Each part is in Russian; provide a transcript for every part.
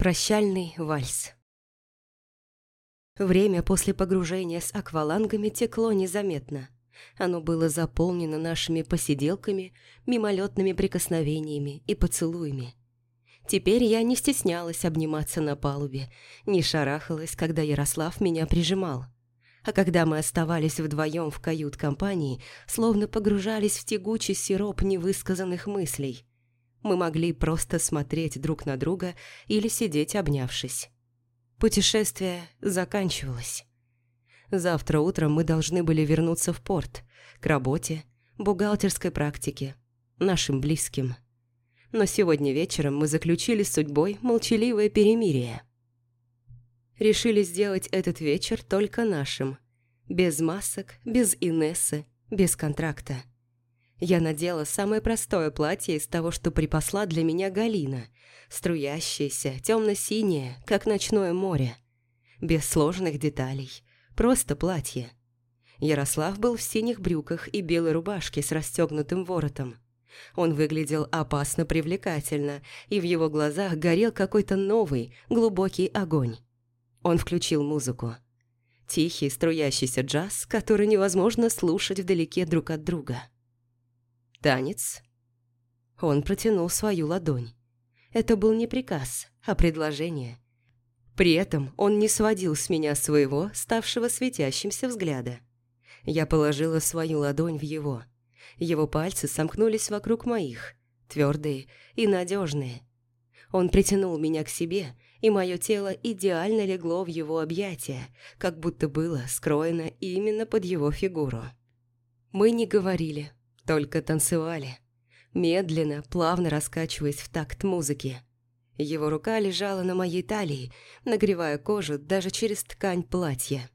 Прощальный вальс. Время после погружения с аквалангами текло незаметно. Оно было заполнено нашими посиделками, мимолетными прикосновениями и поцелуями. Теперь я не стеснялась обниматься на палубе, не шарахалась, когда Ярослав меня прижимал. А когда мы оставались вдвоем в кают-компании, словно погружались в тягучий сироп невысказанных мыслей – мы могли просто смотреть друг на друга или сидеть обнявшись. Путешествие заканчивалось. Завтра утром мы должны были вернуться в порт, к работе, бухгалтерской практике, нашим близким. Но сегодня вечером мы заключили с судьбой молчаливое перемирие. Решили сделать этот вечер только нашим. Без масок, без Инессы, без контракта. Я надела самое простое платье из того, что припасла для меня Галина. Струящееся, темно-синее, как ночное море. Без сложных деталей. Просто платье. Ярослав был в синих брюках и белой рубашке с расстегнутым воротом. Он выглядел опасно привлекательно, и в его глазах горел какой-то новый, глубокий огонь. Он включил музыку. Тихий, струящийся джаз, который невозможно слушать вдалеке друг от друга. «Танец?» Он протянул свою ладонь. Это был не приказ, а предложение. При этом он не сводил с меня своего, ставшего светящимся взгляда. Я положила свою ладонь в его. Его пальцы сомкнулись вокруг моих, твердые и надежные. Он притянул меня к себе, и мое тело идеально легло в его объятия, как будто было скроено именно под его фигуру. Мы не говорили, только танцевали. Медленно, плавно раскачиваясь в такт музыки. Его рука лежала на моей талии, нагревая кожу даже через ткань платья.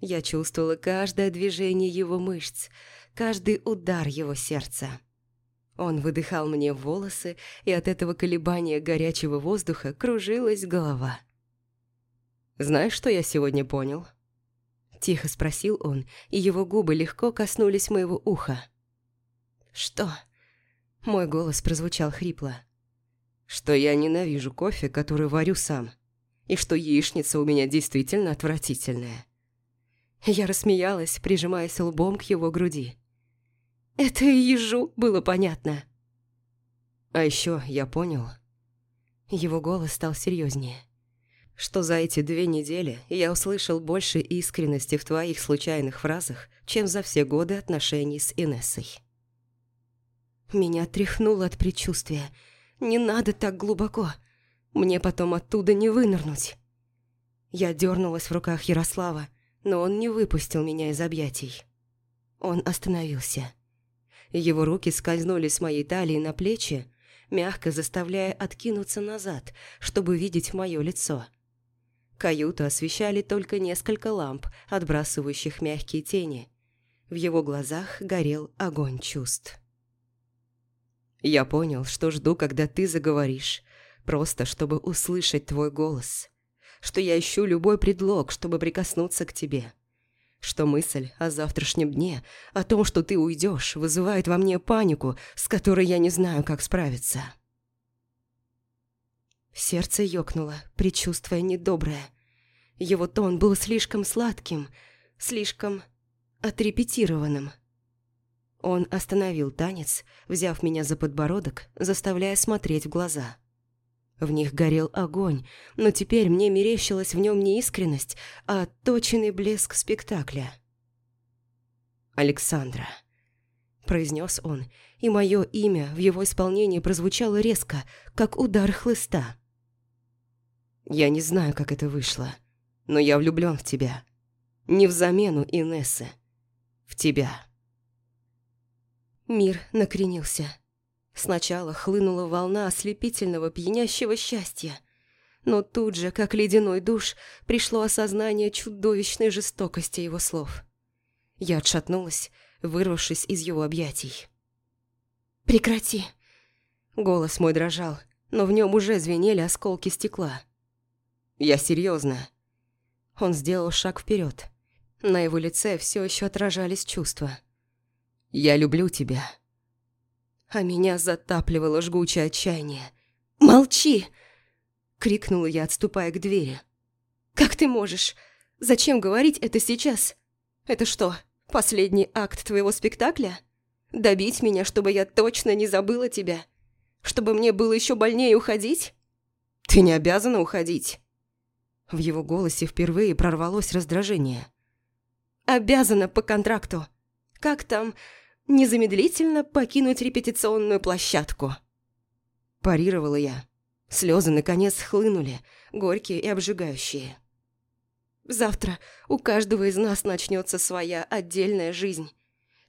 Я чувствовала каждое движение его мышц, каждый удар его сердца. Он выдыхал мне волосы, и от этого колебания горячего воздуха кружилась голова. «Знаешь, что я сегодня понял?» Тихо спросил он, и его губы легко коснулись моего уха. «Что?» Мой голос прозвучал хрипло. «Что я ненавижу кофе, который варю сам, и что яичница у меня действительно отвратительная». Я рассмеялась, прижимаясь лбом к его груди. Это и ежу было понятно. А еще я понял... Его голос стал серьезнее. Что за эти две недели я услышал больше искренности в твоих случайных фразах, чем за все годы отношений с Инессой. Меня тряхнуло от предчувствия. Не надо так глубоко. Мне потом оттуда не вынырнуть. Я дернулась в руках Ярослава, но он не выпустил меня из объятий. Он остановился. Его руки скользнули с моей талии на плечи, мягко заставляя откинуться назад, чтобы видеть мое лицо. Каюту освещали только несколько ламп, отбрасывающих мягкие тени. В его глазах горел огонь чувств. Я понял, что жду, когда ты заговоришь, просто чтобы услышать твой голос. Что я ищу любой предлог, чтобы прикоснуться к тебе. Что мысль о завтрашнем дне, о том, что ты уйдешь, вызывает во мне панику, с которой я не знаю, как справиться. Сердце ёкнуло, предчувствуя недоброе. Его тон был слишком сладким, слишком отрепетированным. Он остановил танец, взяв меня за подбородок, заставляя смотреть в глаза. В них горел огонь, но теперь мне мерещилась в нем не искренность, а точенный блеск спектакля. «Александра», – произнес он, и мое имя в его исполнении прозвучало резко, как удар хлыста. «Я не знаю, как это вышло, но я влюблен в тебя. Не в замену Инессы. В тебя». Мир накренился. Сначала хлынула волна ослепительного пьянящего счастья. Но тут же, как ледяной душ, пришло осознание чудовищной жестокости его слов. Я отшатнулась, вырвавшись из его объятий. «Прекрати!» Голос мой дрожал, но в нем уже звенели осколки стекла. «Я серьезно. Он сделал шаг вперед. На его лице все еще отражались чувства. Я люблю тебя». А меня затапливало жгучее отчаяние. «Молчи!» крикнула я, отступая к двери. «Как ты можешь? Зачем говорить это сейчас? Это что, последний акт твоего спектакля? Добить меня, чтобы я точно не забыла тебя? Чтобы мне было еще больнее уходить? Ты не обязана уходить». В его голосе впервые прорвалось раздражение. «Обязана по контракту. Как там? Незамедлительно покинуть репетиционную площадку». Парировала я. Слезы наконец хлынули, горькие и обжигающие. Завтра у каждого из нас начнется своя отдельная жизнь.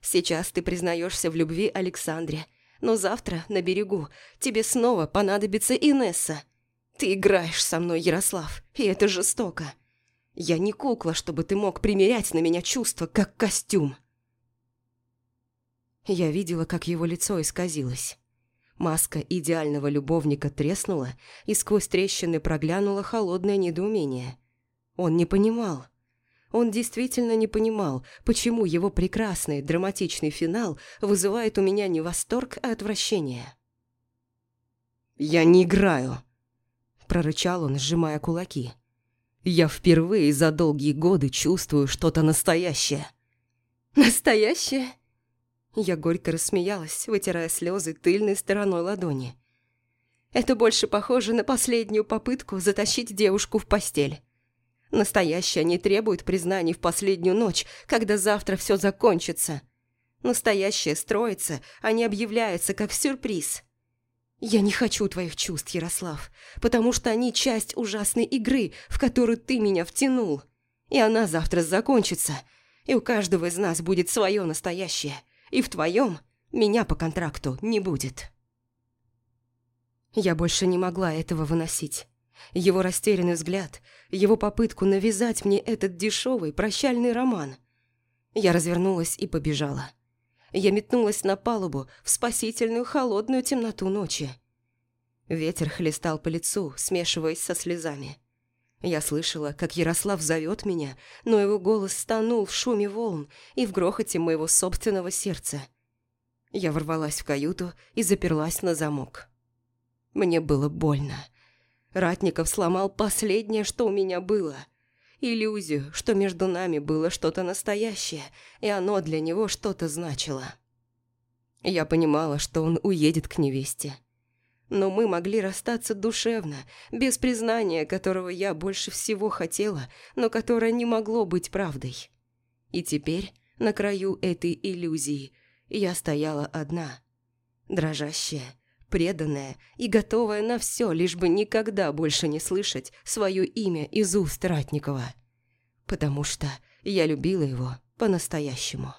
Сейчас ты признаешься в любви Александре, но завтра на берегу тебе снова понадобится Инесса. Ты играешь со мной, Ярослав, и это жестоко. Я не кукла, чтобы ты мог примерять на меня чувства, как костюм. Я видела, как его лицо исказилось. Маска идеального любовника треснула, и сквозь трещины проглянуло холодное недоумение. Он не понимал. Он действительно не понимал, почему его прекрасный драматичный финал вызывает у меня не восторг, а отвращение. «Я не играю», – прорычал он, сжимая кулаки. «Я впервые за долгие годы чувствую что-то настоящее». «Настоящее?» Я горько рассмеялась, вытирая слезы тыльной стороной ладони. Это больше похоже на последнюю попытку затащить девушку в постель. Настоящее не требует признаний в последнюю ночь, когда завтра все закончится. Настоящее строится, а не объявляется как сюрприз. Я не хочу твоих чувств, Ярослав, потому что они часть ужасной игры, в которую ты меня втянул. И она завтра закончится, и у каждого из нас будет свое настоящее – и в твоем меня по контракту не будет. Я больше не могла этого выносить. Его растерянный взгляд, его попытку навязать мне этот дешевый прощальный роман. Я развернулась и побежала. Я метнулась на палубу в спасительную холодную темноту ночи. Ветер хлестал по лицу, смешиваясь со слезами. Я слышала, как Ярослав зовет меня, но его голос стонул в шуме волн и в грохоте моего собственного сердца. Я ворвалась в каюту и заперлась на замок. Мне было больно. Ратников сломал последнее, что у меня было. Иллюзию, что между нами было что-то настоящее, и оно для него что-то значило. Я понимала, что он уедет к невесте но мы могли расстаться душевно, без признания, которого я больше всего хотела, но которое не могло быть правдой. И теперь, на краю этой иллюзии, я стояла одна, дрожащая, преданная и готовая на все, лишь бы никогда больше не слышать свое имя из уст Ратникова. Потому что я любила его по-настоящему.